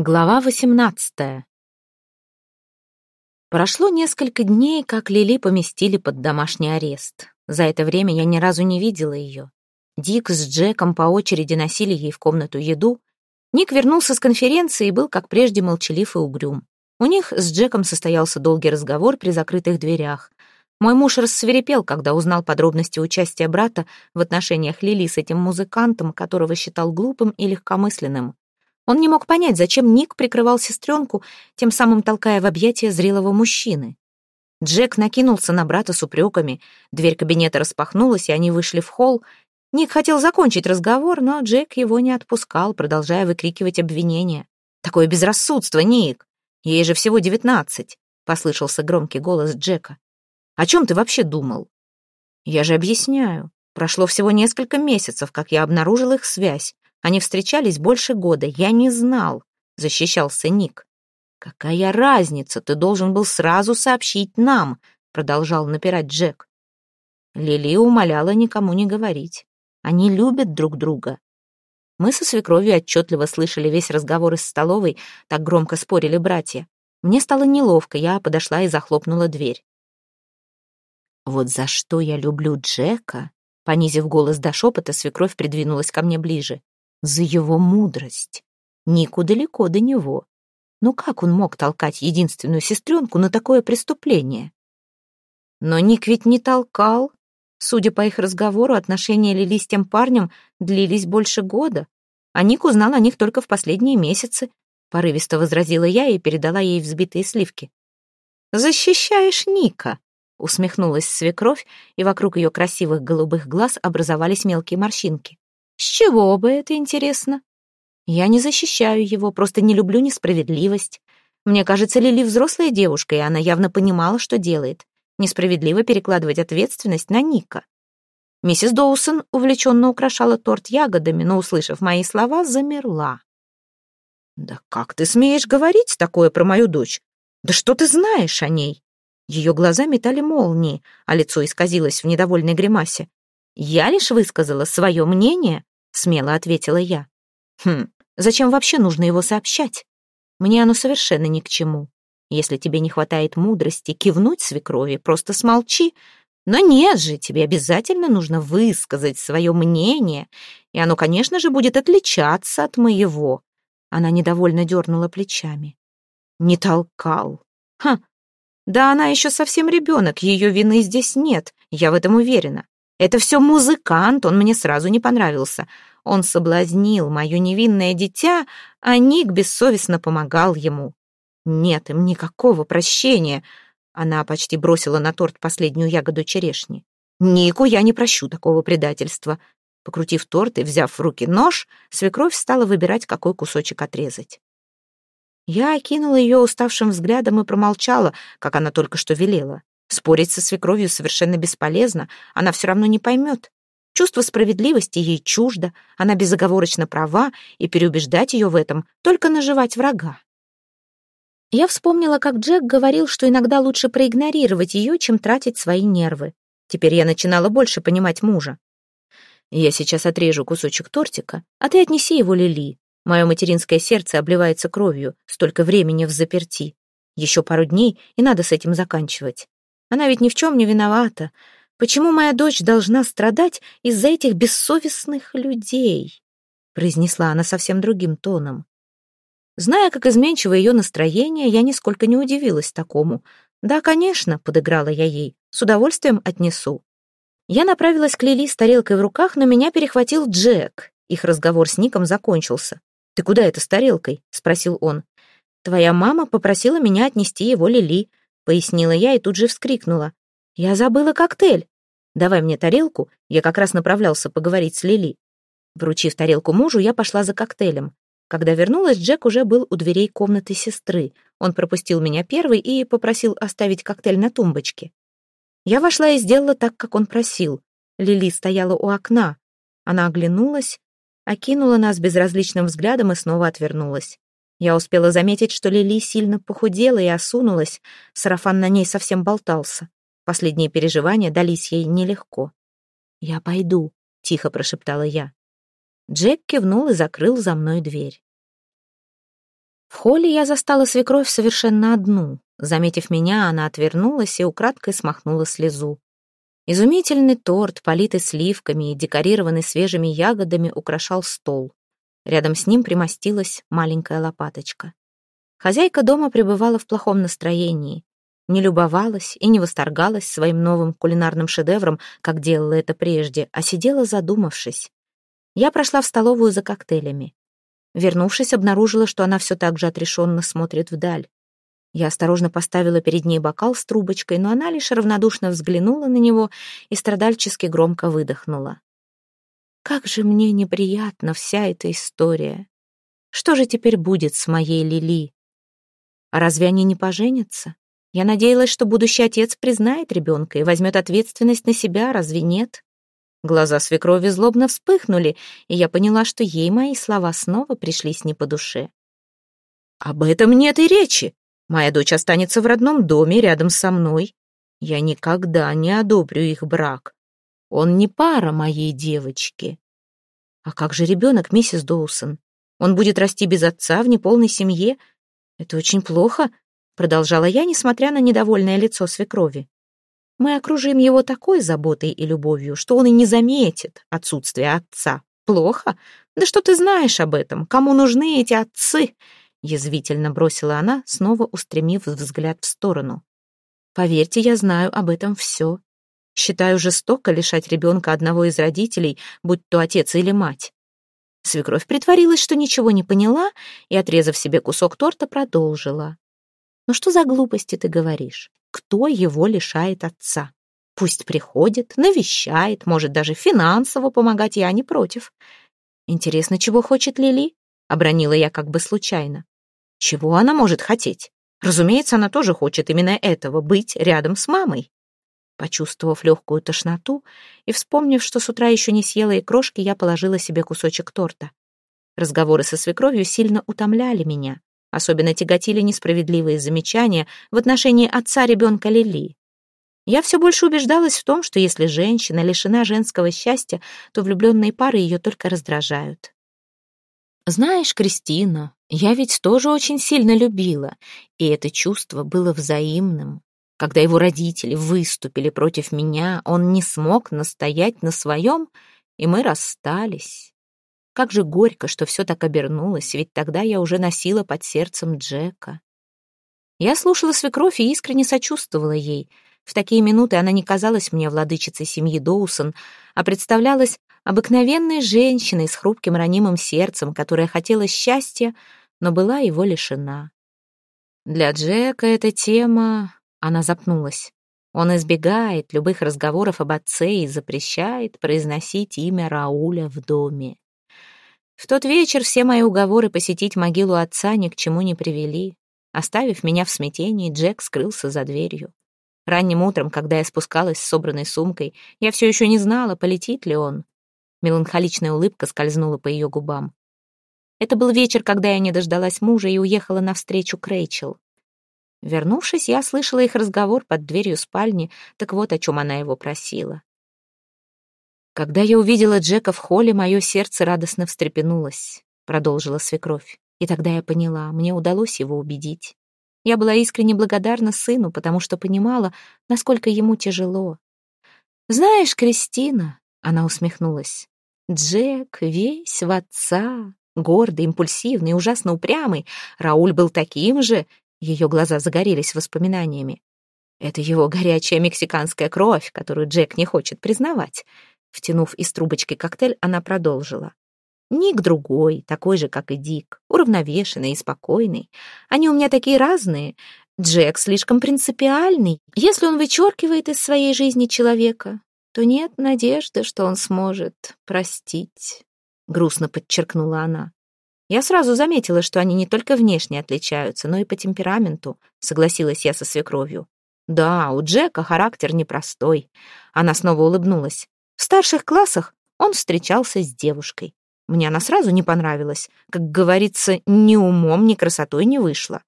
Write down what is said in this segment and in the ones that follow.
Глава восемнадцатая. Прошло несколько дней, как Лили поместили под домашний арест. За это время я ни разу не видела ее. Дик с Джеком по очереди носили ей в комнату еду. Ник вернулся с конференции и был, как прежде, молчалив и угрюм. У них с Джеком состоялся долгий разговор при закрытых дверях. Мой муж рассверепел, когда узнал подробности участия брата в отношениях Лили с этим музыкантом, которого считал глупым и легкомысленным. Он не мог понять, зачем Ник прикрывал сестренку, тем самым толкая в объятия зрелого мужчины. Джек накинулся на брата с упреками. Дверь кабинета распахнулась, и они вышли в холл. Ник хотел закончить разговор, но Джек его не отпускал, продолжая выкрикивать обвинения. «Такое безрассудство, Ник! Ей же всего девятнадцать!» — послышался громкий голос Джека. «О чем ты вообще думал?» «Я же объясняю. Прошло всего несколько месяцев, как я обнаружил их связь. Они встречались больше года. Я не знал, защищался Ник. Какая разница? Ты должен был сразу сообщить нам, продолжал напирать Джек. Лили умоляла никому не говорить. Они любят друг друга. Мы со свекровью отчетливо слышали весь разговор из столовой, так громко спорили братья. Мне стало неловко, я подошла и захлопнула дверь. Вот за что я люблю Джека, понизив голос до шепота, свекровь придвинулась ко мне ближе за его мудрость. Нику далеко до него. Ну как он мог толкать единственную сестренку на такое преступление? Но Ник ведь не толкал. Судя по их разговору, отношения Лили с тем парнем длились больше года, а Ник узнал о них только в последние месяцы, порывисто возразила я и передала ей взбитые сливки. «Защищаешь Ника», — усмехнулась свекровь, и вокруг ее красивых голубых глаз образовались мелкие морщинки. С чего бы это интересно? Я не защищаю его, просто не люблю несправедливость. Мне кажется, Лили взрослая девушка, и она явно понимала, что делает. Несправедливо перекладывать ответственность на Ника. Миссис Доусон увлеченно украшала торт ягодами, но, услышав мои слова, замерла. «Да как ты смеешь говорить такое про мою дочь? Да что ты знаешь о ней?» Ее глаза метали молнии, а лицо исказилось в недовольной гримасе. «Я лишь высказала свое мнение, смело ответила я. Хм, зачем вообще нужно его сообщать? Мне оно совершенно ни к чему. Если тебе не хватает мудрости кивнуть свекрови, просто смолчи. Но нет же, тебе обязательно нужно высказать свое мнение, и оно, конечно же, будет отличаться от моего. Она недовольно дернула плечами. Не толкал. Ха, да она еще совсем ребенок, ее вины здесь нет, я в этом уверена. Это все музыкант, он мне сразу не понравился. Он соблазнил мое невинное дитя, а Ник бессовестно помогал ему. Нет им никакого прощения. Она почти бросила на торт последнюю ягоду черешни. Нику я не прощу такого предательства. Покрутив торт и взяв в руки нож, свекровь стала выбирать, какой кусочек отрезать. Я окинула ее уставшим взглядом и промолчала, как она только что велела. Спорить со свекровью совершенно бесполезно, она все равно не поймет. Чувство справедливости ей чуждо, она безоговорочно права, и переубеждать ее в этом — только наживать врага. Я вспомнила, как Джек говорил, что иногда лучше проигнорировать ее, чем тратить свои нервы. Теперь я начинала больше понимать мужа. Я сейчас отрежу кусочек тортика, а ты отнеси его Лили. Мое материнское сердце обливается кровью, столько времени в заперти. Еще пару дней, и надо с этим заканчивать. Она ведь ни в чем не виновата. Почему моя дочь должна страдать из-за этих бессовестных людей?» произнесла она совсем другим тоном. Зная, как изменчиво ее настроение, я нисколько не удивилась такому. «Да, конечно», — подыграла я ей, — «с удовольствием отнесу». Я направилась к Лили с тарелкой в руках, но меня перехватил Джек. Их разговор с Ником закончился. «Ты куда это с тарелкой?» — спросил он. «Твоя мама попросила меня отнести его Лили пояснила я и тут же вскрикнула. «Я забыла коктейль! Давай мне тарелку, я как раз направлялся поговорить с Лили». Вручив тарелку мужу, я пошла за коктейлем. Когда вернулась, Джек уже был у дверей комнаты сестры. Он пропустил меня первый и попросил оставить коктейль на тумбочке. Я вошла и сделала так, как он просил. Лили стояла у окна. Она оглянулась, окинула нас безразличным взглядом и снова отвернулась. Я успела заметить, что Лили сильно похудела и осунулась, сарафан на ней совсем болтался. Последние переживания дались ей нелегко. «Я пойду», — тихо прошептала я. Джек кивнул и закрыл за мной дверь. В холле я застала свекровь совершенно одну. Заметив меня, она отвернулась и украдкой смахнула слезу. Изумительный торт, политый сливками и декорированный свежими ягодами, украшал стол. Рядом с ним примостилась маленькая лопаточка. Хозяйка дома пребывала в плохом настроении. Не любовалась и не восторгалась своим новым кулинарным шедевром, как делала это прежде, а сидела задумавшись. Я прошла в столовую за коктейлями. Вернувшись, обнаружила, что она все так же отрешенно смотрит вдаль. Я осторожно поставила перед ней бокал с трубочкой, но она лишь равнодушно взглянула на него и страдальчески громко выдохнула. «Как же мне неприятна вся эта история! Что же теперь будет с моей Лили? А разве они не поженятся? Я надеялась, что будущий отец признает ребенка и возьмет ответственность на себя, разве нет?» Глаза свекрови злобно вспыхнули, и я поняла, что ей мои слова снова пришлись не по душе. «Об этом нет и речи. Моя дочь останется в родном доме рядом со мной. Я никогда не одобрю их брак. Он не пара моей девочки. А как же ребенок, миссис Доусон? Он будет расти без отца в неполной семье? Это очень плохо», — продолжала я, несмотря на недовольное лицо свекрови. Мы окружим его такой заботой и любовью, что он и не заметит отсутствие отца. Плохо? Да что ты знаешь об этом? Кому нужны эти отцы?» Язвительно бросила она, снова устремив взгляд в сторону. «Поверьте, я знаю об этом все. Считаю жестоко лишать ребенка одного из родителей, будь то отец или мать». Свекровь притворилась, что ничего не поняла, и, отрезав себе кусок торта, продолжила. «Ну что за глупости ты говоришь? кто его лишает отца. Пусть приходит, навещает, может даже финансово помогать, я не против. Интересно, чего хочет Лили? Обронила я как бы случайно. Чего она может хотеть? Разумеется, она тоже хочет именно этого, быть рядом с мамой. Почувствовав легкую тошноту и вспомнив, что с утра еще не съела и крошки, я положила себе кусочек торта. Разговоры со свекровью сильно утомляли меня. Особенно тяготили несправедливые замечания в отношении отца ребенка Лили. Я все больше убеждалась в том, что если женщина лишена женского счастья, то влюбленные пары ее только раздражают. Знаешь, Кристина, я ведь тоже очень сильно любила, и это чувство было взаимным. Когда его родители выступили против меня, он не смог настоять на своем, и мы расстались. Как же горько, что все так обернулось, ведь тогда я уже носила под сердцем Джека. Я слушала свекровь и искренне сочувствовала ей. В такие минуты она не казалась мне владычицей семьи Доусон, а представлялась обыкновенной женщиной с хрупким ранимым сердцем, которая хотела счастья, но была его лишена. Для Джека эта тема... Она запнулась. Он избегает любых разговоров об отце и запрещает произносить имя Рауля в доме. В тот вечер все мои уговоры посетить могилу отца ни к чему не привели. Оставив меня в смятении, Джек скрылся за дверью. Ранним утром, когда я спускалась с собранной сумкой, я все еще не знала, полетит ли он. Меланхоличная улыбка скользнула по ее губам. Это был вечер, когда я не дождалась мужа и уехала навстречу к Рэйчел. Вернувшись, я слышала их разговор под дверью спальни, так вот о чем она его просила. Когда я увидела Джека в холле, мое сердце радостно встрепенулось, продолжила свекровь. И тогда я поняла, мне удалось его убедить. Я была искренне благодарна сыну, потому что понимала, насколько ему тяжело. «Знаешь, Кристина», — она усмехнулась, — «Джек весь в отца, гордый, импульсивный, ужасно упрямый. Рауль был таким же». Ее глаза загорелись воспоминаниями. Это его горячая мексиканская кровь, которую Джек не хочет признавать. Втянув из трубочки коктейль, она продолжила. Ник другой, такой же, как и Дик, уравновешенный и спокойный. Они у меня такие разные. Джек слишком принципиальный. Если он вычеркивает из своей жизни человека, то нет надежды, что он сможет простить. Грустно подчеркнула она. Я сразу заметила, что они не только внешне отличаются, но и по темпераменту, согласилась я со свекровью. Да, у Джека характер непростой. Она снова улыбнулась. В старших классах он встречался с девушкой. Мне она сразу не понравилась. Как говорится, ни умом, ни красотой не вышла.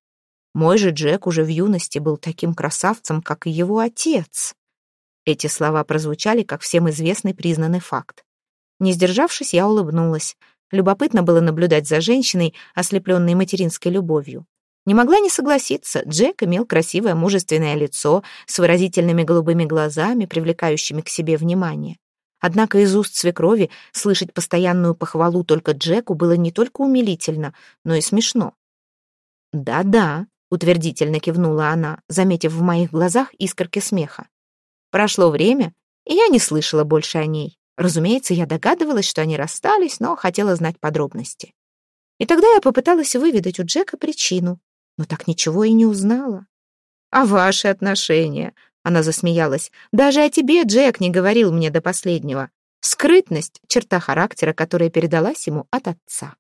Мой же Джек уже в юности был таким красавцем, как и его отец. Эти слова прозвучали, как всем известный признанный факт. Не сдержавшись, я улыбнулась. Любопытно было наблюдать за женщиной, ослепленной материнской любовью. Не могла не согласиться, Джек имел красивое мужественное лицо с выразительными голубыми глазами, привлекающими к себе внимание. Однако из уст свекрови слышать постоянную похвалу только Джеку было не только умилительно, но и смешно. «Да-да», — утвердительно кивнула она, заметив в моих глазах искорки смеха. Прошло время, и я не слышала больше о ней. Разумеется, я догадывалась, что они расстались, но хотела знать подробности. И тогда я попыталась выведать у Джека причину, но так ничего и не узнала. «А ваши отношения?» — она засмеялась. «Даже о тебе Джек не говорил мне до последнего. Скрытность — черта характера, которая передалась ему от отца».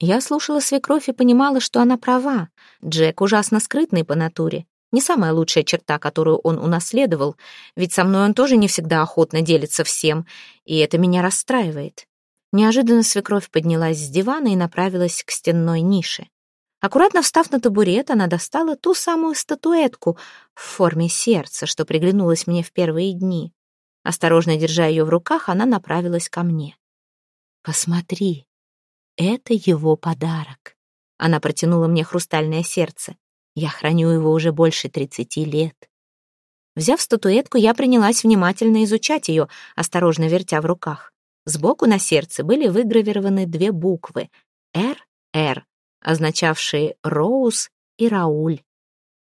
Я слушала свекровь и понимала, что она права. Джек ужасно скрытный по натуре. Не самая лучшая черта, которую он унаследовал, ведь со мной он тоже не всегда охотно делится всем, и это меня расстраивает. Неожиданно свекровь поднялась с дивана и направилась к стенной нише. Аккуратно встав на табурет, она достала ту самую статуэтку в форме сердца, что приглянулась мне в первые дни. Осторожно держа ее в руках, она направилась ко мне. «Посмотри, это его подарок». Она протянула мне хрустальное сердце. Я храню его уже больше тридцати лет. Взяв статуэтку, я принялась внимательно изучать ее, осторожно вертя в руках. Сбоку на сердце были выгравированы две буквы — «Р-Р», означавшие «Роуз» и «Рауль».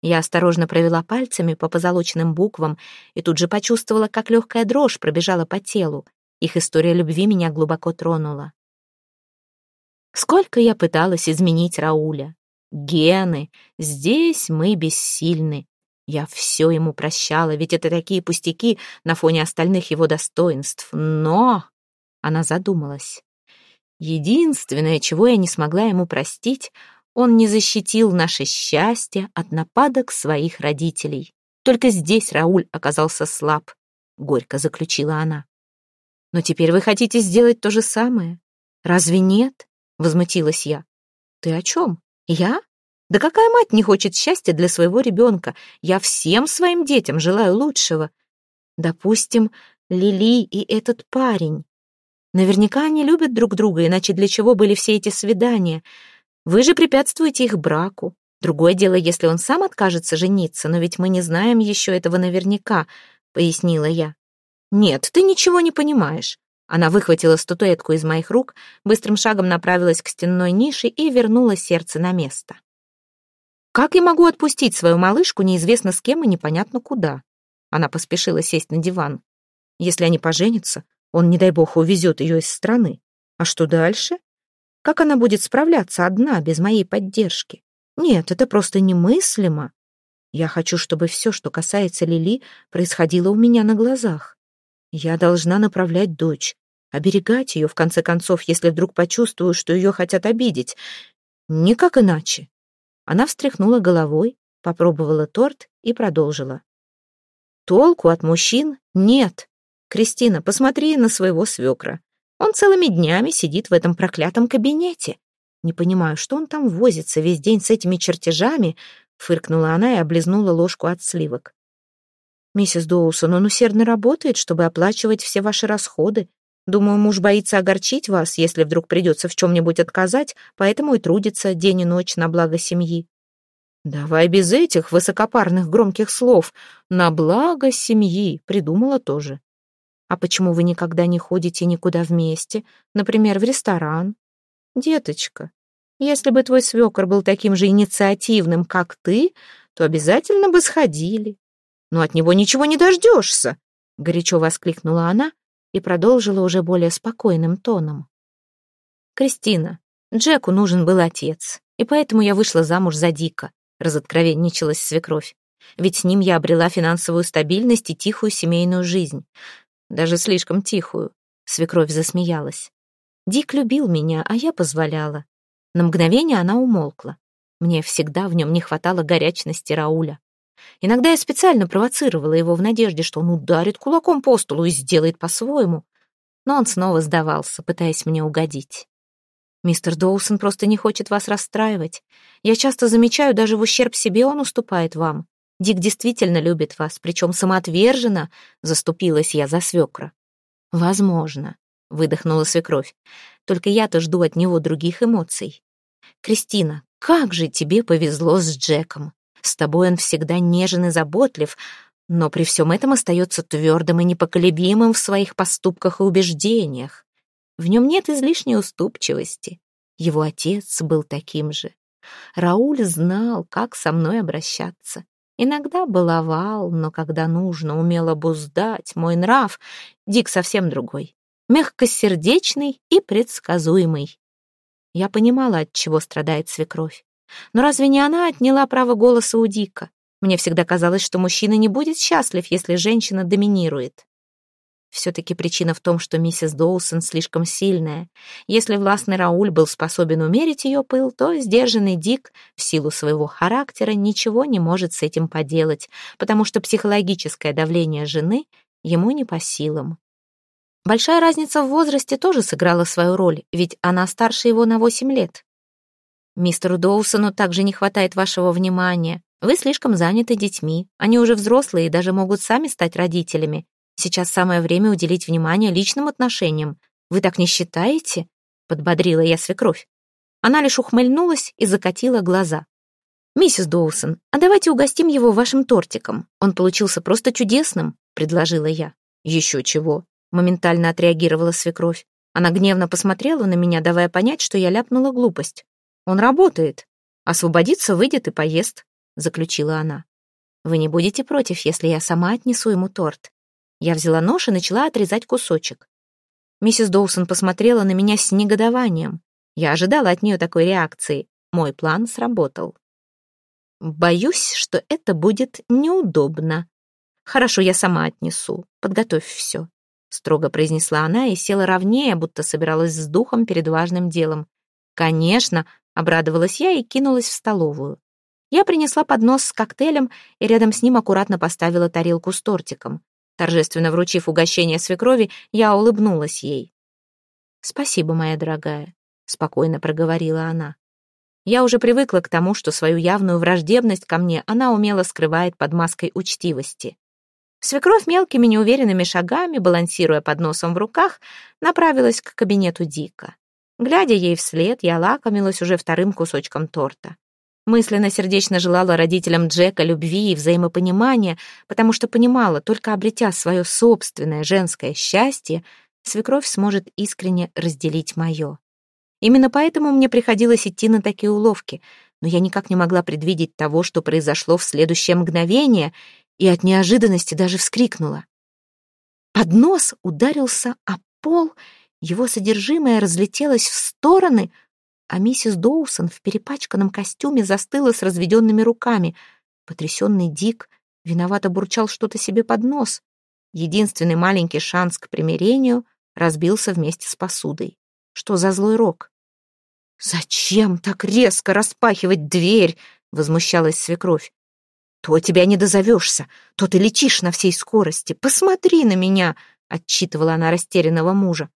Я осторожно провела пальцами по позолоченным буквам и тут же почувствовала, как легкая дрожь пробежала по телу. Их история любви меня глубоко тронула. Сколько я пыталась изменить Рауля. Гены. Здесь мы бессильны. Я все ему прощала, ведь это такие пустяки на фоне остальных его достоинств. Но... Она задумалась. Единственное, чего я не смогла ему простить, он не защитил наше счастье от нападок своих родителей. Только здесь Рауль оказался слаб, — горько заключила она. Но теперь вы хотите сделать то же самое? Разве нет? — возмутилась я. Ты о чем? Я? Да какая мать не хочет счастья для своего ребенка? Я всем своим детям желаю лучшего. Допустим, Лили и этот парень. Наверняка они любят друг друга, иначе для чего были все эти свидания? Вы же препятствуете их браку. Другое дело, если он сам откажется жениться, но ведь мы не знаем еще этого наверняка, пояснила я. Нет, ты ничего не понимаешь. Она выхватила статуэтку из моих рук, быстрым шагом направилась к стенной нише и вернула сердце на место. Как я могу отпустить свою малышку неизвестно с кем и непонятно куда? Она поспешила сесть на диван. Если они поженятся, он, не дай бог, увезет ее из страны. А что дальше? Как она будет справляться одна, без моей поддержки? Нет, это просто немыслимо. Я хочу, чтобы все, что касается Лили, происходило у меня на глазах. Я должна направлять дочь, оберегать ее, в конце концов, если вдруг почувствую, что ее хотят обидеть. Никак иначе. Она встряхнула головой, попробовала торт и продолжила. Толку от мужчин нет. «Кристина, посмотри на своего свекра. Он целыми днями сидит в этом проклятом кабинете. Не понимаю, что он там возится весь день с этими чертежами?» Фыркнула она и облизнула ложку от сливок. «Миссис Доусон, он усердно работает, чтобы оплачивать все ваши расходы. Думаю, муж боится огорчить вас, если вдруг придется в чем-нибудь отказать, поэтому и трудится день и ночь на благо семьи». «Давай без этих высокопарных громких слов. На благо семьи», — придумала тоже. А почему вы никогда не ходите никуда вместе, например, в ресторан? Деточка, если бы твой свекор был таким же инициативным, как ты, то обязательно бы сходили. Но от него ничего не дождешься, горячо воскликнула она и продолжила уже более спокойным тоном. Кристина, Джеку нужен был отец, и поэтому я вышла замуж за Дика, разоткровенничалась свекровь. Ведь с ним я обрела финансовую стабильность и тихую семейную жизнь даже слишком тихую. Свекровь засмеялась. Дик любил меня, а я позволяла. На мгновение она умолкла. Мне всегда в нем не хватало горячности Рауля. Иногда я специально провоцировала его в надежде, что он ударит кулаком по столу и сделает по-своему. Но он снова сдавался, пытаясь мне угодить. «Мистер Доусон просто не хочет вас расстраивать. Я часто замечаю, даже в ущерб себе он уступает вам. Дик действительно любит вас, причем самоотверженно, заступилась я за свекра. Возможно. выдохнула свекровь. «Только я-то жду от него других эмоций. Кристина, как же тебе повезло с Джеком. С тобой он всегда нежен и заботлив, но при всем этом остается твердым и непоколебимым в своих поступках и убеждениях. В нем нет излишней уступчивости. Его отец был таким же. Рауль знал, как со мной обращаться. Иногда баловал, но когда нужно, умел обуздать мой нрав. Дик совсем другой. Мягкосердечный и предсказуемый. Я понимала, от чего страдает свекровь. Но разве не она отняла право голоса у Дика? Мне всегда казалось, что мужчина не будет счастлив, если женщина доминирует. Все-таки причина в том, что миссис Доусон слишком сильная. Если властный Рауль был способен умерить ее пыл, то сдержанный Дик, в силу своего характера, ничего не может с этим поделать, потому что психологическое давление жены ему не по силам. Большая разница в возрасте тоже сыграла свою роль, ведь она старше его на восемь лет. «Мистеру Доусону также не хватает вашего внимания. Вы слишком заняты детьми. Они уже взрослые и даже могут сами стать родителями. Сейчас самое время уделить внимание личным отношениям. Вы так не считаете?» — подбодрила я свекровь. Она лишь ухмыльнулась и закатила глаза. «Миссис Доусон, а давайте угостим его вашим тортиком. Он получился просто чудесным», — предложила я. «Еще чего», — моментально отреагировала свекровь. Она гневно посмотрела на меня, давая понять, что я ляпнула глупость. «Он работает. Освободится, выйдет и поест», — заключила она. «Вы не будете против, если я сама отнесу ему торт?» Я взяла нож и начала отрезать кусочек. Миссис Доусон посмотрела на меня с негодованием. Я ожидала от нее такой реакции. Мой план сработал. Боюсь, что это будет неудобно. Хорошо, я сама отнесу. Подготовь все. Строго произнесла она и села ровнее, будто собиралась с духом перед важным делом. Конечно, обрадовалась я и кинулась в столовую. Я принесла поднос с коктейлем и рядом с ним аккуратно поставила тарелку с тортиком. Торжественно вручив угощение свекрови, я улыбнулась ей. «Спасибо, моя дорогая», — спокойно проговорила она. Я уже привыкла к тому, что свою явную враждебность ко мне она умело скрывает под маской учтивости. Свекровь мелкими неуверенными шагами, балансируя под носом в руках, направилась к кабинету Дика. Глядя ей вслед, я лакомилась уже вторым кусочком торта. Мысленно сердечно желала родителям Джека любви и взаимопонимания, потому что понимала, только обретя свое собственное женское счастье, свекровь сможет искренне разделить мое. Именно поэтому мне приходилось идти на такие уловки, но я никак не могла предвидеть того, что произошло в следующее мгновение, и от неожиданности даже вскрикнула. Поднос ударился о пол, его содержимое разлетелось в стороны — а миссис Доусон в перепачканном костюме застыла с разведенными руками. Потрясенный Дик виновато бурчал что-то себе под нос. Единственный маленький шанс к примирению разбился вместе с посудой. Что за злой рок? «Зачем так резко распахивать дверь?» — возмущалась свекровь. «То тебя не дозовешься, то ты летишь на всей скорости. Посмотри на меня!» — отчитывала она растерянного мужа.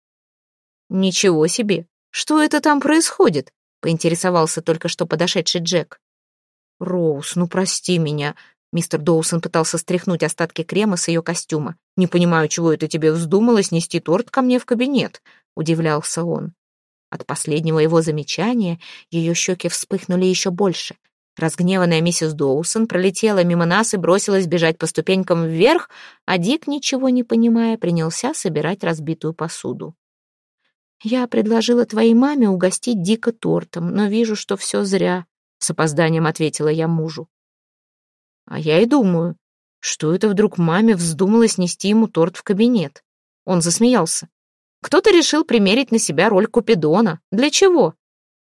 «Ничего себе! «Что это там происходит?» — поинтересовался только что подошедший Джек. «Роуз, ну прости меня». Мистер Доусон пытался стряхнуть остатки крема с ее костюма. «Не понимаю, чего это тебе вздумалось нести торт ко мне в кабинет», — удивлялся он. От последнего его замечания ее щеки вспыхнули еще больше. Разгневанная миссис Доусон пролетела мимо нас и бросилась бежать по ступенькам вверх, а Дик, ничего не понимая, принялся собирать разбитую посуду. «Я предложила твоей маме угостить Дика тортом, но вижу, что все зря», — с опозданием ответила я мужу. А я и думаю, что это вдруг маме вздумалось нести ему торт в кабинет. Он засмеялся. Кто-то решил примерить на себя роль Купидона. Для чего?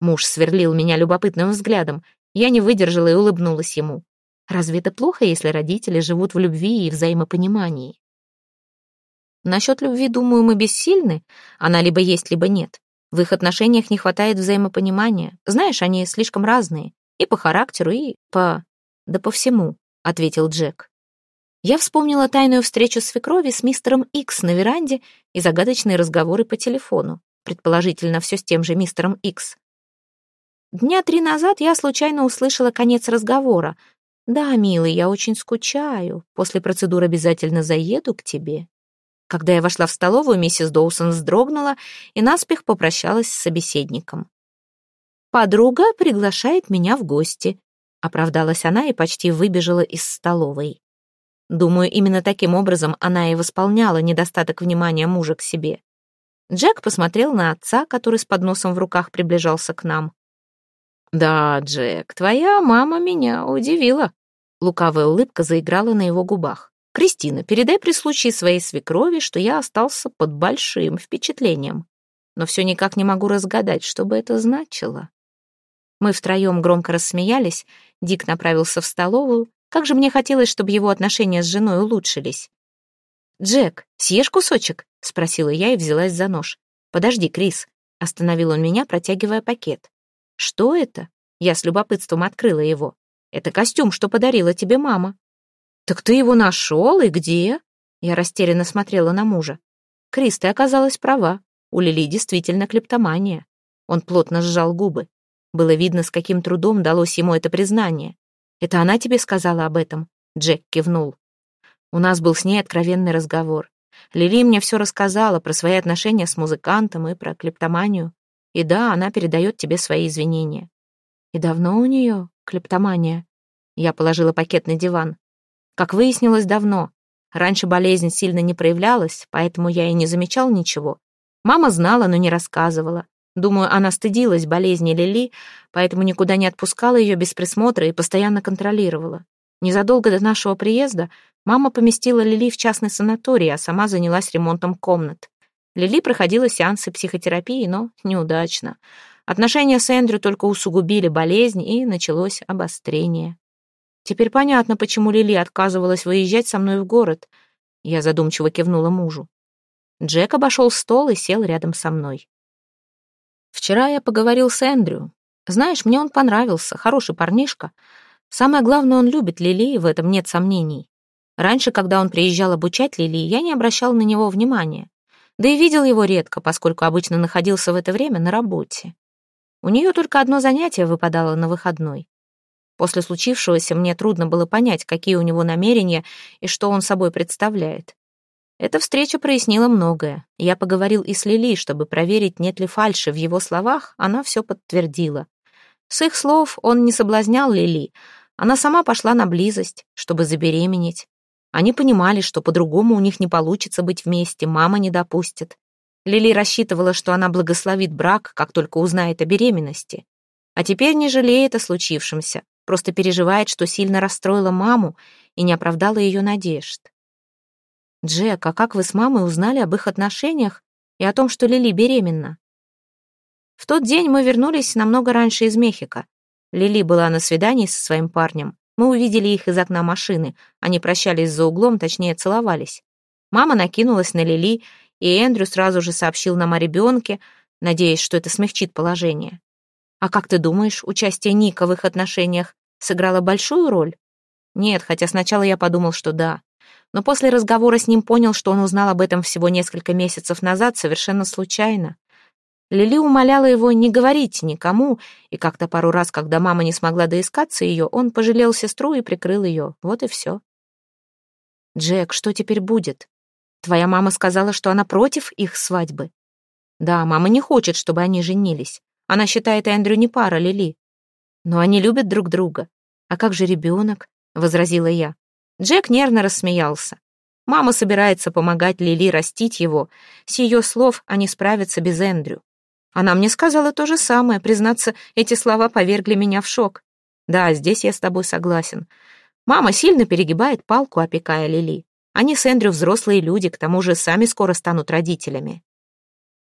Муж сверлил меня любопытным взглядом. Я не выдержала и улыбнулась ему. Разве это плохо, если родители живут в любви и взаимопонимании? Насчет любви, думаю, мы бессильны. Она либо есть, либо нет. В их отношениях не хватает взаимопонимания. Знаешь, они слишком разные. И по характеру, и по... да по всему», — ответил Джек. Я вспомнила тайную встречу свекрови с мистером Икс на веранде и загадочные разговоры по телефону. Предположительно, все с тем же мистером Икс. Дня три назад я случайно услышала конец разговора. «Да, милый, я очень скучаю. После процедуры обязательно заеду к тебе». Когда я вошла в столовую, миссис Доусон вздрогнула и наспех попрощалась с собеседником. «Подруга приглашает меня в гости», — оправдалась она и почти выбежала из столовой. Думаю, именно таким образом она и восполняла недостаток внимания мужа к себе. Джек посмотрел на отца, который с подносом в руках приближался к нам. «Да, Джек, твоя мама меня удивила». Лукавая улыбка заиграла на его губах. «Кристина, передай при случае своей свекрови, что я остался под большим впечатлением. Но все никак не могу разгадать, что бы это значило». Мы втроем громко рассмеялись, Дик направился в столовую. Как же мне хотелось, чтобы его отношения с женой улучшились. «Джек, съешь кусочек?» — спросила я и взялась за нож. «Подожди, Крис», — остановил он меня, протягивая пакет. «Что это?» Я с любопытством открыла его. «Это костюм, что подарила тебе мама». «Так ты его нашел и где?» Я растерянно смотрела на мужа. «Крис, ты оказалась права. У Лили действительно клептомания». Он плотно сжал губы. Было видно, с каким трудом далось ему это признание. «Это она тебе сказала об этом?» Джек кивнул. У нас был с ней откровенный разговор. Лили мне все рассказала про свои отношения с музыкантом и про клептоманию. И да, она передает тебе свои извинения. И давно у нее клептомания? Я положила пакет на диван. Как выяснилось, давно. Раньше болезнь сильно не проявлялась, поэтому я и не замечал ничего. Мама знала, но не рассказывала. Думаю, она стыдилась болезни Лили, поэтому никуда не отпускала ее без присмотра и постоянно контролировала. Незадолго до нашего приезда мама поместила Лили в частный санаторий, а сама занялась ремонтом комнат. Лили проходила сеансы психотерапии, но неудачно. Отношения с Эндрю только усугубили болезнь, и началось обострение. Теперь понятно, почему Лили отказывалась выезжать со мной в город. Я задумчиво кивнула мужу. Джек обошел стол и сел рядом со мной. Вчера я поговорил с Эндрю. Знаешь, мне он понравился, хороший парнишка. Самое главное, он любит Лили, в этом нет сомнений. Раньше, когда он приезжал обучать Лили, я не обращал на него внимания. Да и видел его редко, поскольку обычно находился в это время на работе. У нее только одно занятие выпадало на выходной. После случившегося мне трудно было понять, какие у него намерения и что он собой представляет. Эта встреча прояснила многое. Я поговорил и с Лили, чтобы проверить, нет ли фальши в его словах, она все подтвердила. С их слов он не соблазнял Лили, она сама пошла на близость, чтобы забеременеть. Они понимали, что по-другому у них не получится быть вместе, мама не допустит. Лили рассчитывала, что она благословит брак, как только узнает о беременности. А теперь не жалеет о случившемся, просто переживает, что сильно расстроила маму и не оправдала ее надежд. «Джек, а как вы с мамой узнали об их отношениях и о том, что Лили беременна?» В тот день мы вернулись намного раньше из Мехико. Лили была на свидании со своим парнем. Мы увидели их из окна машины. Они прощались за углом, точнее, целовались. Мама накинулась на Лили, и Эндрю сразу же сообщил нам о ребенке, надеясь, что это смягчит положение. А как ты думаешь, участие Ника в их отношениях сыграло большую роль? Нет, хотя сначала я подумал, что да. Но после разговора с ним понял, что он узнал об этом всего несколько месяцев назад совершенно случайно. Лили умоляла его не говорить никому, и как-то пару раз, когда мама не смогла доискаться ее, он пожалел сестру и прикрыл ее. Вот и все. «Джек, что теперь будет? Твоя мама сказала, что она против их свадьбы?» «Да, мама не хочет, чтобы они женились. Она считает Эндрю не пара Лили. Но они любят друг друга. А как же ребенок?» — возразила я. Джек нервно рассмеялся. Мама собирается помогать Лили растить его. С ее слов они справятся без Эндрю. Она мне сказала то же самое. Признаться, эти слова повергли меня в шок. Да, здесь я с тобой согласен. Мама сильно перегибает палку, опекая Лили. Они с Эндрю взрослые люди, к тому же сами скоро станут родителями.